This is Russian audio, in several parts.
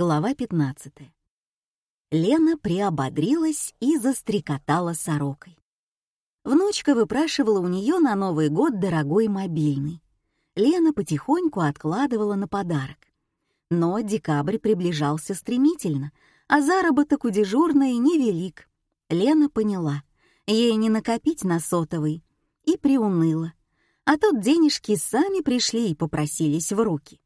Глава 15. Лена приободрилась и застрекотала сорокой. Внучка выпрашивала у нее на Новый год дорогой мобильный. Лена потихоньку откладывала на подарок. Но декабрь приближался стремительно, а заработок у дежурной невелик. Лена поняла, ей не накопить на сотовый, и приуныла. А тут денежки сами пришли и попросились в руки.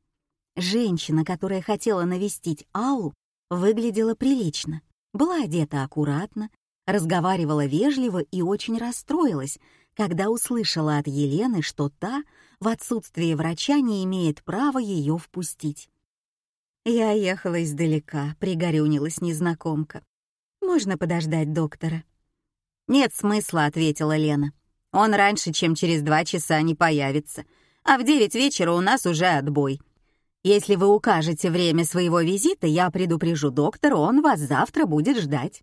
Женщина, которая хотела навестить Аллу, выглядела прилично, была одета аккуратно, разговаривала вежливо и очень расстроилась, когда услышала от Елены, что та в отсутствие врача не имеет права ее впустить. «Я ехала издалека», — пригорюнилась незнакомка. «Можно подождать доктора?» «Нет смысла», — ответила Лена. «Он раньше, чем через два часа не появится, а в девять вечера у нас уже отбой. Если вы укажете время своего визита, я предупрежу доктора, он вас завтра будет ждать».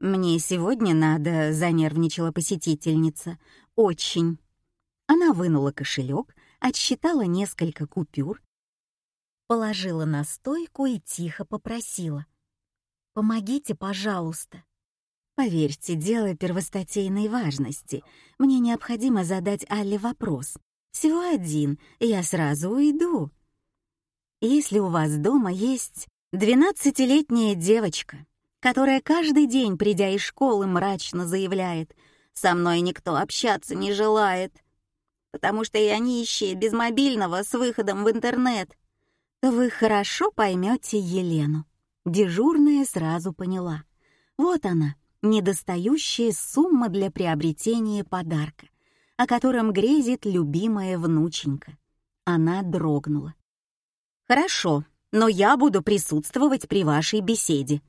«Мне сегодня надо», — занервничала посетительница. «Очень». Она вынула кошелек, отсчитала несколько купюр, положила на стойку и тихо попросила. «Помогите, пожалуйста». Поверьте, дело первостатейной важности. Мне необходимо задать Алле вопрос. Всего один, я сразу уйду. Если у вас дома есть двенадцатилетняя девочка, которая каждый день, придя из школы, мрачно заявляет «Со мной никто общаться не желает», потому что я нищая, без мобильного, с выходом в интернет, то вы хорошо поймете Елену. Дежурная сразу поняла. Вот она, недостающая сумма для приобретения подарка, о котором грезит любимая внученька. Она дрогнула. «Хорошо, но я буду присутствовать при вашей беседе».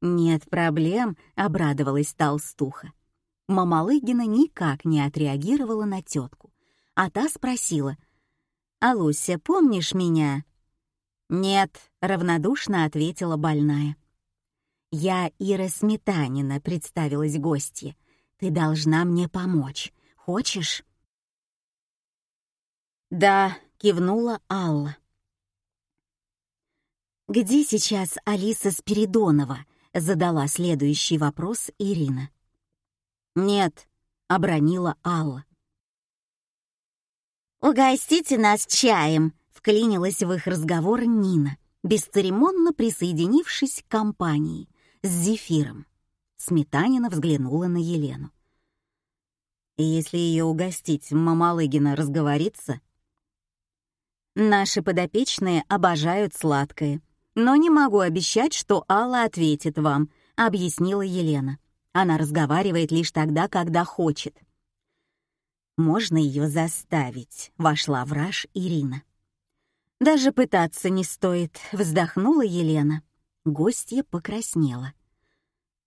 «Нет проблем», — обрадовалась толстуха. Мамалыгина никак не отреагировала на тетку, а та спросила. «Алуся, помнишь меня?» «Нет», — равнодушно ответила больная. «Я Ира Сметанина», — представилась гостья. «Ты должна мне помочь. Хочешь?» «Да», — кивнула Алла. «Где сейчас Алиса Спиридонова?» — задала следующий вопрос Ирина. «Нет», — обронила Алла. «Угостите нас чаем», — вклинилась в их разговор Нина, бесцеремонно присоединившись к компании с Зефиром. Сметанина взглянула на Елену. «Если ее угостить, Мамалыгина разговорится?» «Наши подопечные обожают сладкое», но не могу обещать, что Алла ответит вам», — объяснила Елена. Она разговаривает лишь тогда, когда хочет. «Можно ее заставить», — вошла в раж Ирина. «Даже пытаться не стоит», — вздохнула Елена. Гостья покраснела.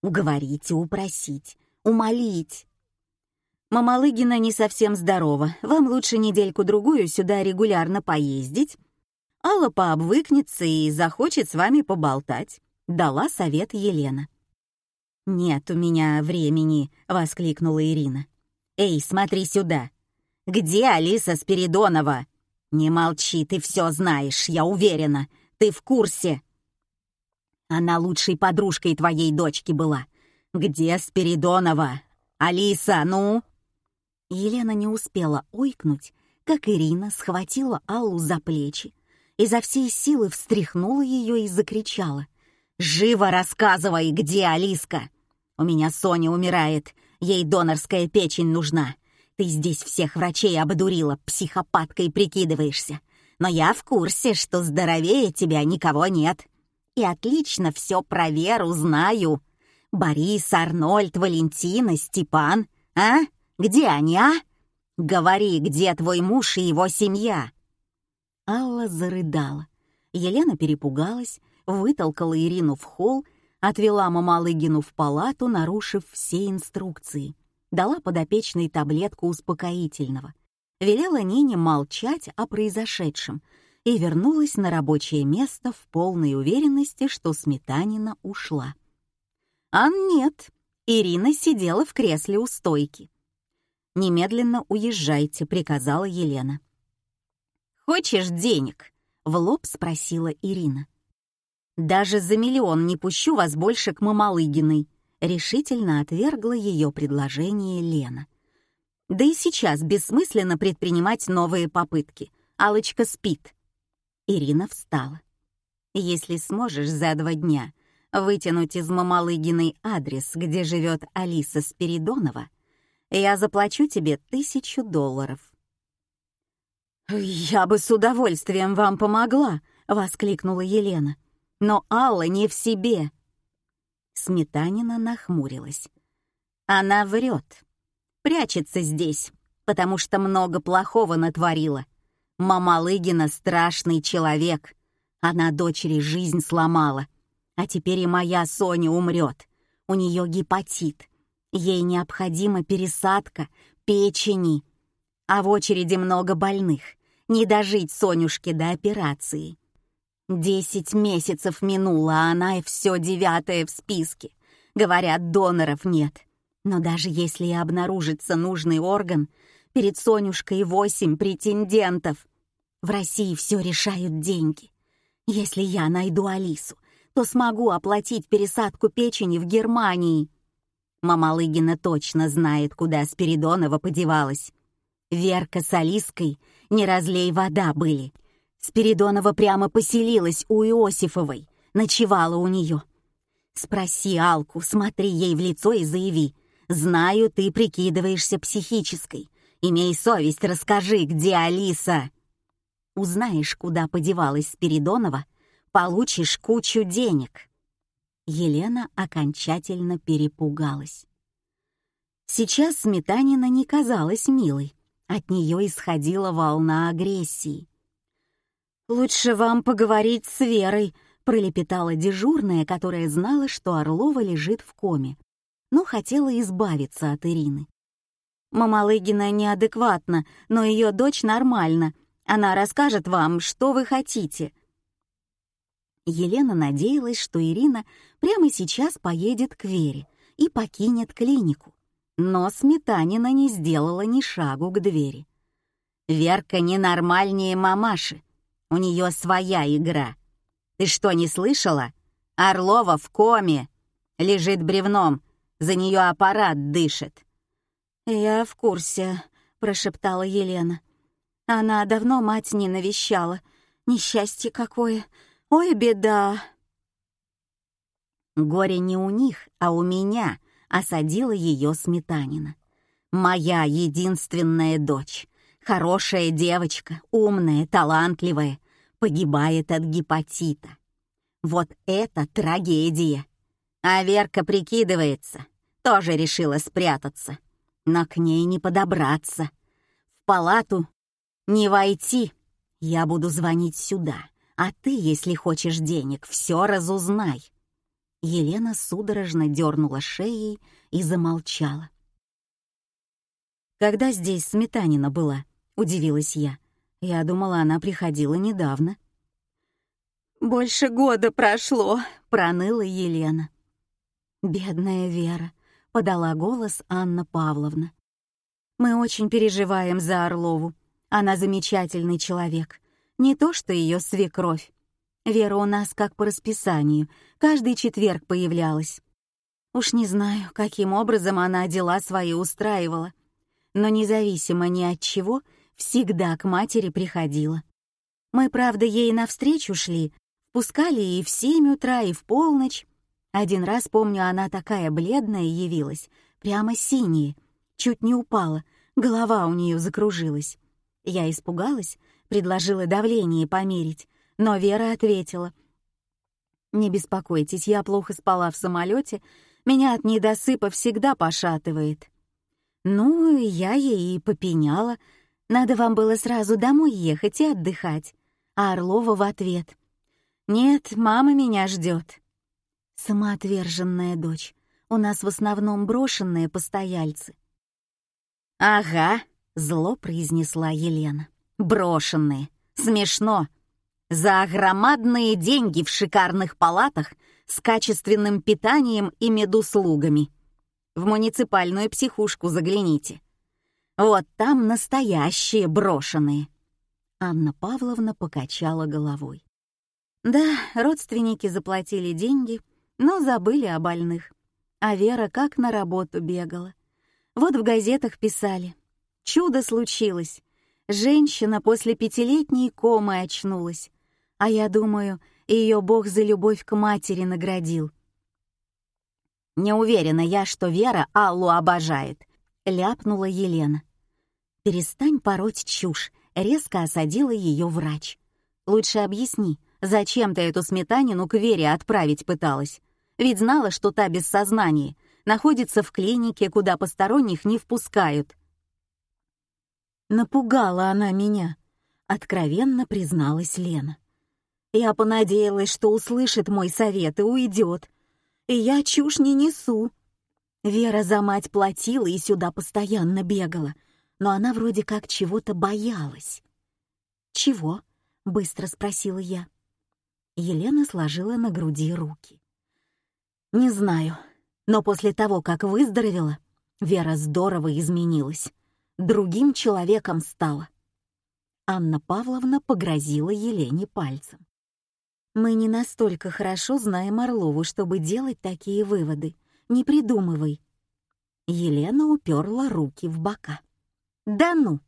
«Уговорить упросить, умолить». «Мамалыгина не совсем здорова. Вам лучше недельку-другую сюда регулярно поездить, Алла пообвыкнется и захочет с вами поболтать», — дала совет Елена. «Нет у меня времени», — воскликнула Ирина. «Эй, смотри сюда! Где Алиса Спиридонова?» «Не молчи, ты все знаешь, я уверена. Ты в курсе». Она лучшей подружкой твоей дочки была. Где Спиридонова? Алиса, ну?» Елена не успела ойкнуть, как Ирина схватила Аллу за плечи, изо всей силы встряхнула ее и закричала. «Живо рассказывай, где Алиска! У меня Соня умирает, ей донорская печень нужна. Ты здесь всех врачей обдурила, психопаткой прикидываешься. Но я в курсе, что здоровее тебя никого нет. И отлично все про Веру знаю. Борис, Арнольд, Валентина, Степан. А? Где они, а? Говори, где твой муж и его семья?» Алла зарыдала. Елена перепугалась, вытолкала Ирину в холл, отвела Мамалыгину в палату, нарушив все инструкции. Дала подопечной таблетку успокоительного. Велела Нине молчать о произошедшем и вернулась на рабочее место в полной уверенности, что Сметанина ушла. А нет, Ирина сидела в кресле у стойки. «Немедленно уезжайте», — приказала Елена. «Хочешь денег?» — в лоб спросила Ирина. «Даже за миллион не пущу вас больше к Мамалыгиной», — решительно отвергла ее предложение Лена. «Да и сейчас бессмысленно предпринимать новые попытки. Алочка спит». Ирина встала. «Если сможешь за два дня вытянуть из Мамалыгиной адрес, где живет Алиса Спиридонова, я заплачу тебе тысячу долларов». «Я бы с удовольствием вам помогла», — воскликнула Елена. «Но Алла не в себе». Сметанина нахмурилась. «Она врет. Прячется здесь, потому что много плохого натворила. Мама Лыгина страшный человек. Она дочери жизнь сломала. А теперь и моя Соня умрет. У нее гепатит. Ей необходима пересадка печени. А в очереди много больных. Не дожить Сонюшке до операции. Десять месяцев минуло, а она и все девятое в списке. Говорят, доноров нет. Но даже если и обнаружится нужный орган, перед Сонюшкой восемь претендентов. В России все решают деньги. Если я найду Алису, то смогу оплатить пересадку печени в Германии. Мама Лыгина точно знает, куда Спиридонова подевалась. Верка с Алиской не разлей вода были. Спиридонова прямо поселилась у Иосифовой, ночевала у нее. Спроси Алку, смотри ей в лицо и заяви. Знаю, ты прикидываешься психической. Имей совесть, расскажи, где Алиса. Узнаешь, куда подевалась Спиридонова, получишь кучу денег. Елена окончательно перепугалась. Сейчас Сметанина не казалась милой. От нее исходила волна агрессии. «Лучше вам поговорить с Верой», — пролепетала дежурная, которая знала, что Орлова лежит в коме, но хотела избавиться от Ирины. «Мамалыгина неадекватна, но ее дочь нормальна. Она расскажет вам, что вы хотите», Елена надеялась, что Ирина прямо сейчас поедет к Вере и покинет клинику. Но Сметанина не сделала ни шагу к двери. «Верка ненормальнее мамаши. У нее своя игра. Ты что, не слышала? Орлова в коме. Лежит бревном. За нее аппарат дышит». «Я в курсе», — прошептала Елена. «Она давно мать не навещала. Несчастье какое. Ой, беда!» Горе не у них, а у меня, осадила ее Сметанина. Моя единственная дочь, хорошая девочка, умная, талантливая, погибает от гепатита. Вот это трагедия. А Верка прикидывается, тоже решила спрятаться, но к ней не подобраться. В палату не войти. Я буду звонить сюда. А ты, если хочешь денег, все разузнай». Елена судорожно дернула шеей и замолчала. «Когда здесь Сметанина была?» — удивилась я. Я думала, она приходила недавно. «Больше года прошло», — проныла Елена. «Бедная Вера», — подала голос Анна Павловна. «Мы очень переживаем за Орлову. Она замечательный человек. Не то что ее свекровь. Вера у нас как по расписанию, каждый четверг появлялась. Уж не знаю, каким образом она дела свои устраивала, но независимо ни от чего, всегда к матери приходила. Мы, правда, ей навстречу шли, пускали и в семь утра, и в полночь. Один раз, помню, она такая бледная явилась, прямо синяя, чуть не упала, голова у нее закружилась. Я испугалась, предложила давление померить, но Вера ответила. «Не беспокойтесь, я плохо спала в самолете, меня от недосыпа всегда пошатывает». Ну, я ей и попеняла. Надо вам было сразу домой ехать и отдыхать. А Орлова в ответ. «Нет, мама меня ждет. Самоотверженная дочь. У нас в основном брошенные постояльцы. «Ага», — зло произнесла Елена брошенные. Смешно. За громадные деньги в шикарных палатах с качественным питанием и медуслугами. В муниципальную психушку загляните. Вот там настоящие брошенные. Анна Павловна покачала головой. Да, родственники заплатили деньги, но забыли о больных. А Вера как на работу бегала. Вот в газетах писали. Чудо случилось. Женщина после пятилетней комы очнулась. А я думаю, ее Бог за любовь к матери наградил. «Не уверена я, что Вера Аллу обожает», — ляпнула Елена. «Перестань пороть чушь», — резко осадила ее врач. «Лучше объясни, зачем ты эту сметанину к Вере отправить пыталась? Ведь знала, что та без сознания, находится в клинике, куда посторонних не впускают». Напугала она меня, откровенно призналась Лена. Я понадеялась, что услышит мой совет и уйдет. И я чушь не несу. Вера за мать платила и сюда постоянно бегала, но она вроде как чего-то боялась. «Чего?» — быстро спросила я. Елена сложила на груди руки. «Не знаю, но после того, как выздоровела, Вера здорово изменилась. Другим человеком стала». Анна Павловна погрозила Елене пальцем. Мы не настолько хорошо знаем Орлову, чтобы делать такие выводы. Не придумывай. Елена уперла руки в бока. Да ну!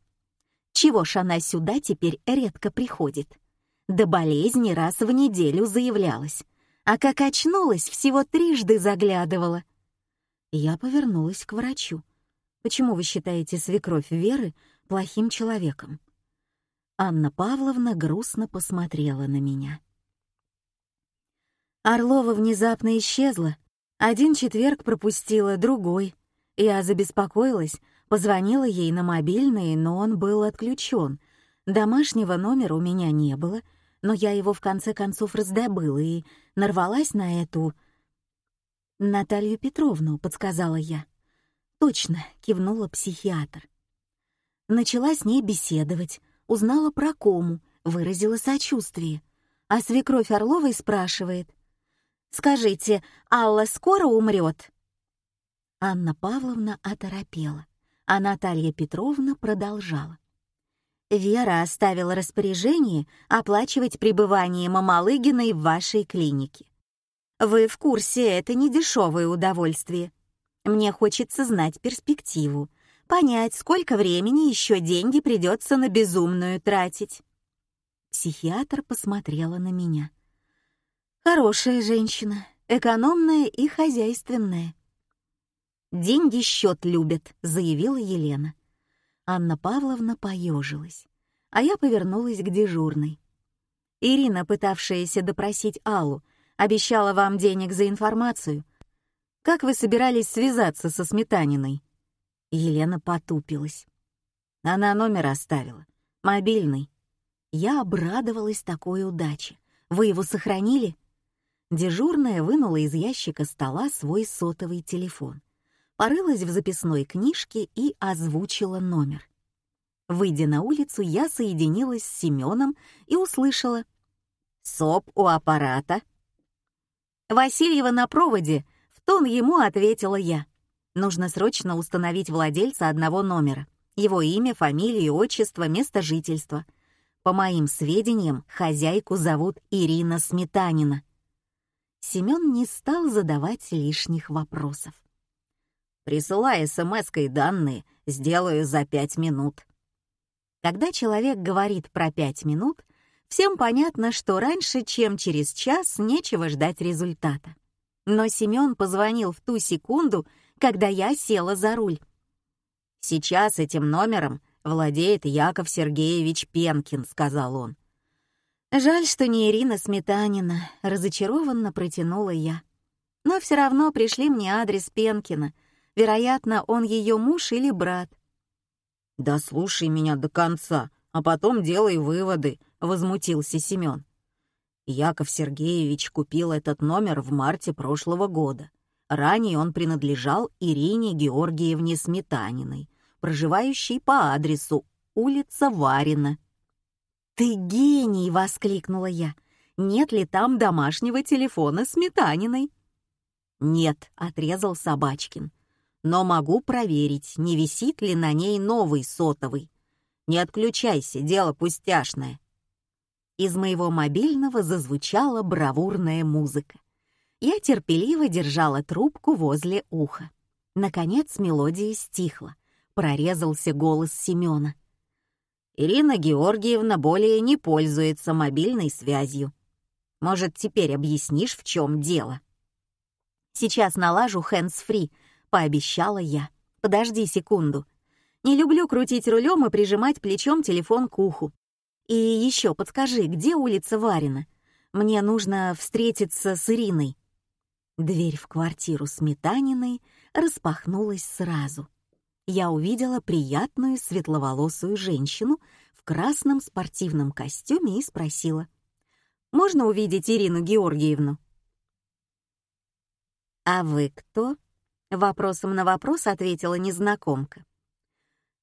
Чего ж она сюда теперь редко приходит? До болезни раз в неделю заявлялась, а как очнулась, всего трижды заглядывала. Я повернулась к врачу. Почему вы считаете свекровь Веры плохим человеком? Анна Павловна грустно посмотрела на меня. Орлова внезапно исчезла. Один четверг пропустила, другой. Я забеспокоилась, позвонила ей на мобильный, но он был отключен. Домашнего номера у меня не было, но я его в конце концов раздобыла и нарвалась на эту... «Наталью Петровну», — подсказала я. «Точно», — кивнула психиатр. Начала с ней беседовать, узнала про кому, выразила сочувствие. А свекровь Орловой спрашивает, Скажите, Алла скоро умрет?» Анна Павловна оторопела, а Наталья Петровна продолжала. «Вера оставила распоряжение оплачивать пребывание Мамалыгиной в вашей клинике. Вы в курсе, это не дешевое удовольствие. Мне хочется знать перспективу, понять, сколько времени еще деньги придется на безумную тратить». Психиатр посмотрела на меня. Хорошая женщина, экономная и хозяйственная. «Деньги счет любят», — заявила Елена. Анна Павловна поежилась, а я повернулась к дежурной. Ирина, пытавшаяся допросить Аллу, обещала вам денег за информацию. Как вы собирались связаться со Сметаниной? Елена потупилась. Она номер оставила. Мобильный. Я обрадовалась такой удаче. Вы его сохранили? Дежурная вынула из ящика стола свой сотовый телефон, порылась в записной книжке и озвучила номер. Выйдя на улицу, я соединилась с Семеном и услышала «СОП у аппарата». «Васильева на проводе», — в тон ему ответила я. «Нужно срочно установить владельца одного номера, его имя, фамилию, отчество, место жительства. По моим сведениям, хозяйку зовут Ирина Сметанина». Семен не стал задавать лишних вопросов. «Присылай смс-кой данные, сделаю за пять минут». Когда человек говорит про пять минут, всем понятно, что раньше, чем через час, нечего ждать результата. Но Семен позвонил в ту секунду, когда я села за руль. «Сейчас этим номером владеет Яков Сергеевич Пенкин», — сказал он. Жаль, что не Ирина Сметанина, разочарованно протянула я. Но все равно пришли мне адрес Пенкина. Вероятно, он ее муж или брат. «Да слушай меня до конца, а потом делай выводы», — возмутился Семен. Яков Сергеевич купил этот номер в марте прошлого года. Ранее он принадлежал Ирине Георгиевне Сметаниной, проживающей по адресу улица Варина, «Ты гений!» — воскликнула я. «Нет ли там домашнего телефона с Метаниной?» «Нет», — отрезал Собачкин. «Но могу проверить, не висит ли на ней новый сотовый. Не отключайся, дело пустяшное». Из моего мобильного зазвучала бравурная музыка. Я терпеливо держала трубку возле уха. Наконец мелодия стихла. Прорезался голос Семёна. Ирина Георгиевна более не пользуется мобильной связью. Может, теперь объяснишь, в чем дело? Сейчас налажу hands-free, пообещала я. Подожди секунду. Не люблю крутить рулем и прижимать плечом телефон к уху. И еще подскажи, где улица Варина? Мне нужно встретиться с Ириной. Дверь в квартиру Сметаниной распахнулась сразу. Я увидела приятную светловолосую женщину в красном спортивном костюме и спросила. «Можно увидеть Ирину Георгиевну?» «А вы кто?» — вопросом на вопрос ответила незнакомка.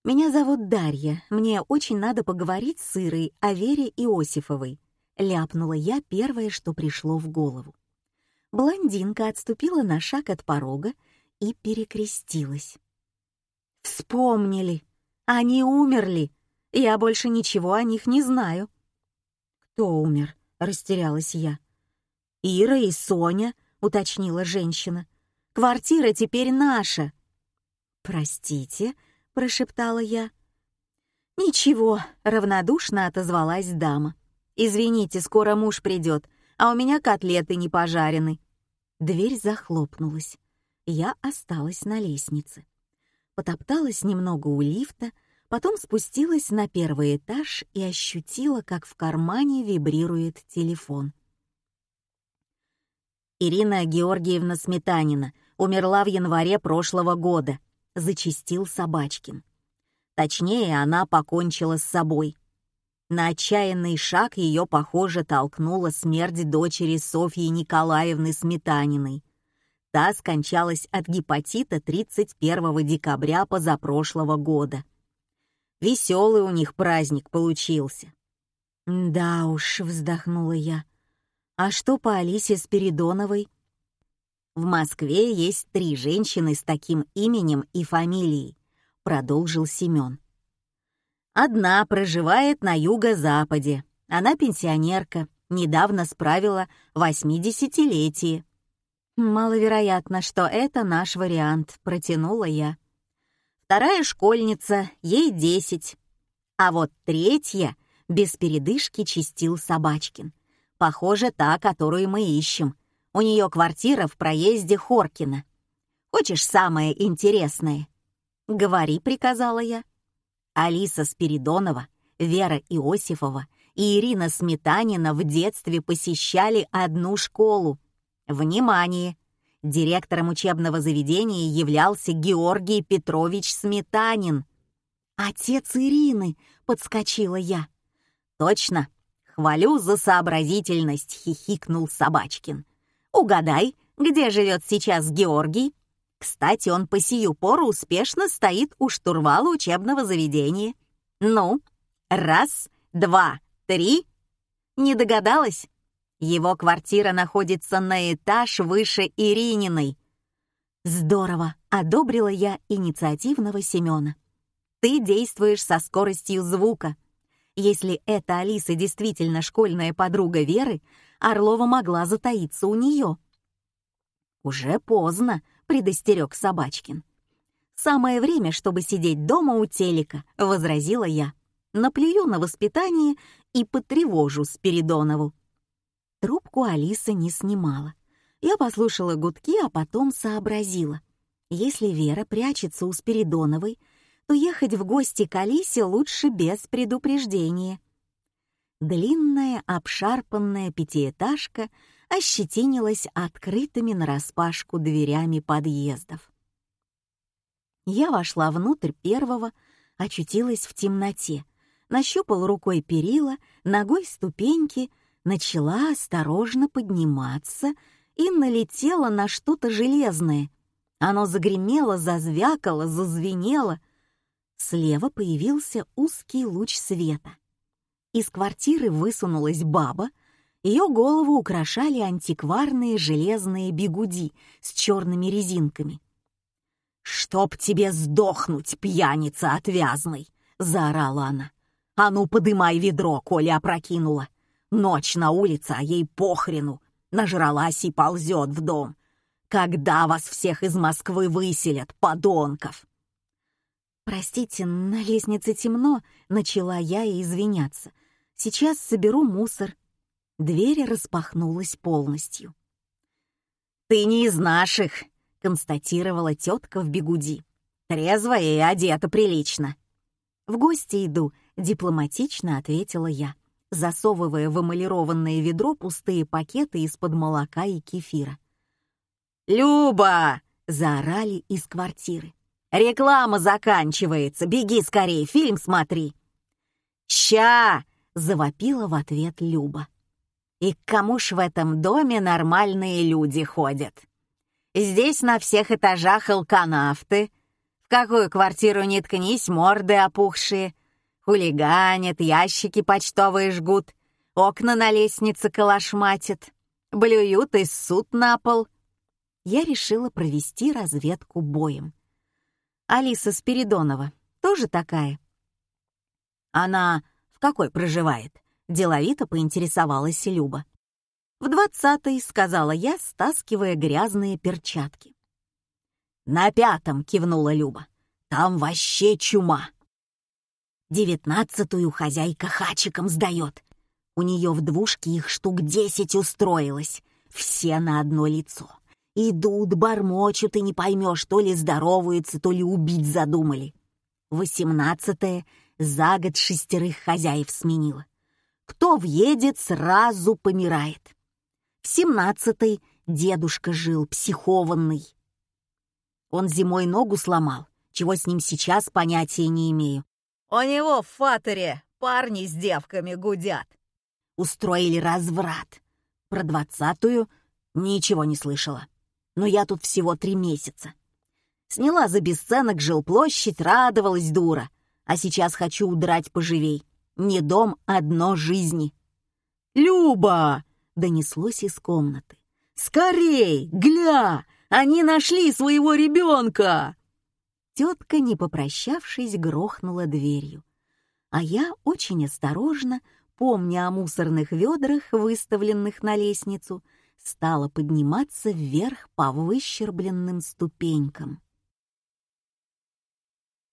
«Меня зовут Дарья. Мне очень надо поговорить с Ирой о Вере Иосифовой», — ляпнула я первое, что пришло в голову. Блондинка отступила на шаг от порога и перекрестилась. «Вспомнили! Они умерли! Я больше ничего о них не знаю!» «Кто умер?» — растерялась я. «Ира и Соня», — уточнила женщина. «Квартира теперь наша!» «Простите», — прошептала я. «Ничего», — равнодушно отозвалась дама. «Извините, скоро муж придет, а у меня котлеты не пожарены». Дверь захлопнулась. Я осталась на лестнице. Потопталась немного у лифта, потом спустилась на первый этаж и ощутила, как в кармане вибрирует телефон. Ирина Георгиевна Сметанина умерла в январе прошлого года, зачистил Собачкин. Точнее, она покончила с собой. На отчаянный шаг ее, похоже, толкнула смерть дочери Софьи Николаевны Сметаниной. Та скончалась от гепатита 31 декабря позапрошлого года. Веселый у них праздник получился. «Да уж», — вздохнула я. «А что по Алисе Спиридоновой?» «В Москве есть три женщины с таким именем и фамилией», — продолжил Семен. Одна проживает на юго-западе. Она пенсионерка, недавно справила восьмидесятилетие. Маловероятно, что это наш вариант, протянула я. Вторая школьница, ей десять. А вот третья без передышки чистил Собачкин. Похоже, та, которую мы ищем. У нее квартира в проезде Хоркина. Хочешь самое интересное? Говори, приказала я. Алиса Спиридонова, Вера Иосифова и Ирина Сметанина в детстве посещали одну школу. Внимание! Директором учебного заведения являлся Георгий Петрович Сметанин. «Отец Ирины!» — подскочила я. «Точно! Хвалю за сообразительность!» — хихикнул Собачкин. «Угадай, где живет сейчас Георгий?» Кстати, он по сию пору успешно стоит у штурвала учебного заведения. Ну, раз, два, три. Не догадалась? Его квартира находится на этаж выше Ирининой. Здорово, одобрила я инициативного Семена. Ты действуешь со скоростью звука. Если эта Алиса действительно школьная подруга Веры, Орлова могла затаиться у нее. Уже поздно, предостерег Собачкин. «Самое время, чтобы сидеть дома у телека», — возразила я. «Наплюю на воспитание и потревожу Спиридонову». Трубку Алиса не снимала. Я послушала гудки, а потом сообразила. Если Вера прячется у Спиридоновой, то ехать в гости к Алисе лучше без предупреждения. Длинная, обшарпанная пятиэтажка ощетинилась открытыми нараспашку дверями подъездов. Я вошла внутрь первого, очутилась в темноте, нащупала рукой перила, ногой ступеньки, начала осторожно подниматься и налетела на что-то железное. Оно загремело, зазвякало, зазвенело. Слева появился узкий луч света. Из квартиры высунулась баба — ее голову украшали антикварные железные бигуди с черными резинками. «Чтоб тебе сдохнуть, пьяница отвязный!» — заорала она. «А ну, подымай ведро, Коля опрокинула! Ночь на улице, а ей похрену. Нажралась и ползет в дом. Когда вас всех из Москвы выселят, подонков?» «Простите, на лестнице темно», — начала я и извиняться. «Сейчас соберу мусор». Дверь распахнулась полностью. «Ты не из наших», — констатировала тетка в бегуди. «Трезвая и одета прилично». «В гости иду», — дипломатично ответила я, засовывая в эмалированное ведро пустые пакеты из-под молока и кефира. «Люба!» — заорали из квартиры. «Реклама заканчивается! Беги скорее, фильм смотри!» «Ща!» — завопила в ответ Люба. «И к кому ж в этом доме нормальные люди ходят? Здесь на всех этажах алканавты, в какую квартиру не ткнись, морды опухшие, хулиганят, ящики почтовые жгут, окна на лестнице калашматят, блюют и суд на пол, я решила провести разведку боем. Алиса Спиридонова тоже такая? Она в какой проживает? Деловито поинтересовалась Люба. В двадцатой, сказала я, стаскивая грязные перчатки. На пятом, кивнула Люба. Там вообще чума. Девятнадцатую хозяйка хачиком сдает. У нее в двушке их штук десять устроилось. Все на одно лицо. Идут, бормочут, и не поймешь, то ли здороваются, то ли убить задумали. Восемнадцатое за год шестерых хозяев сменила. Кто въедет, сразу помирает. В семнадцатой дедушка жил, психованный. Он зимой ногу сломал, чего с ним сейчас понятия не имею. У него в фатере парни с девками гудят. Устроили разврат. Про двадцатую ничего не слышала но я тут всего три месяца. Сняла за бесценок жилплощадь, радовалась дура, а сейчас хочу удрать поживей. Не дом, одно жизни. «Люба!» — донеслось из комнаты. «Скорей! Гля! Они нашли своего ребенка!» Тетка, не попрощавшись, грохнула дверью. А я очень осторожно, помня о мусорных ведрах, выставленных на лестницу, стала подниматься вверх по выщербленным ступенькам.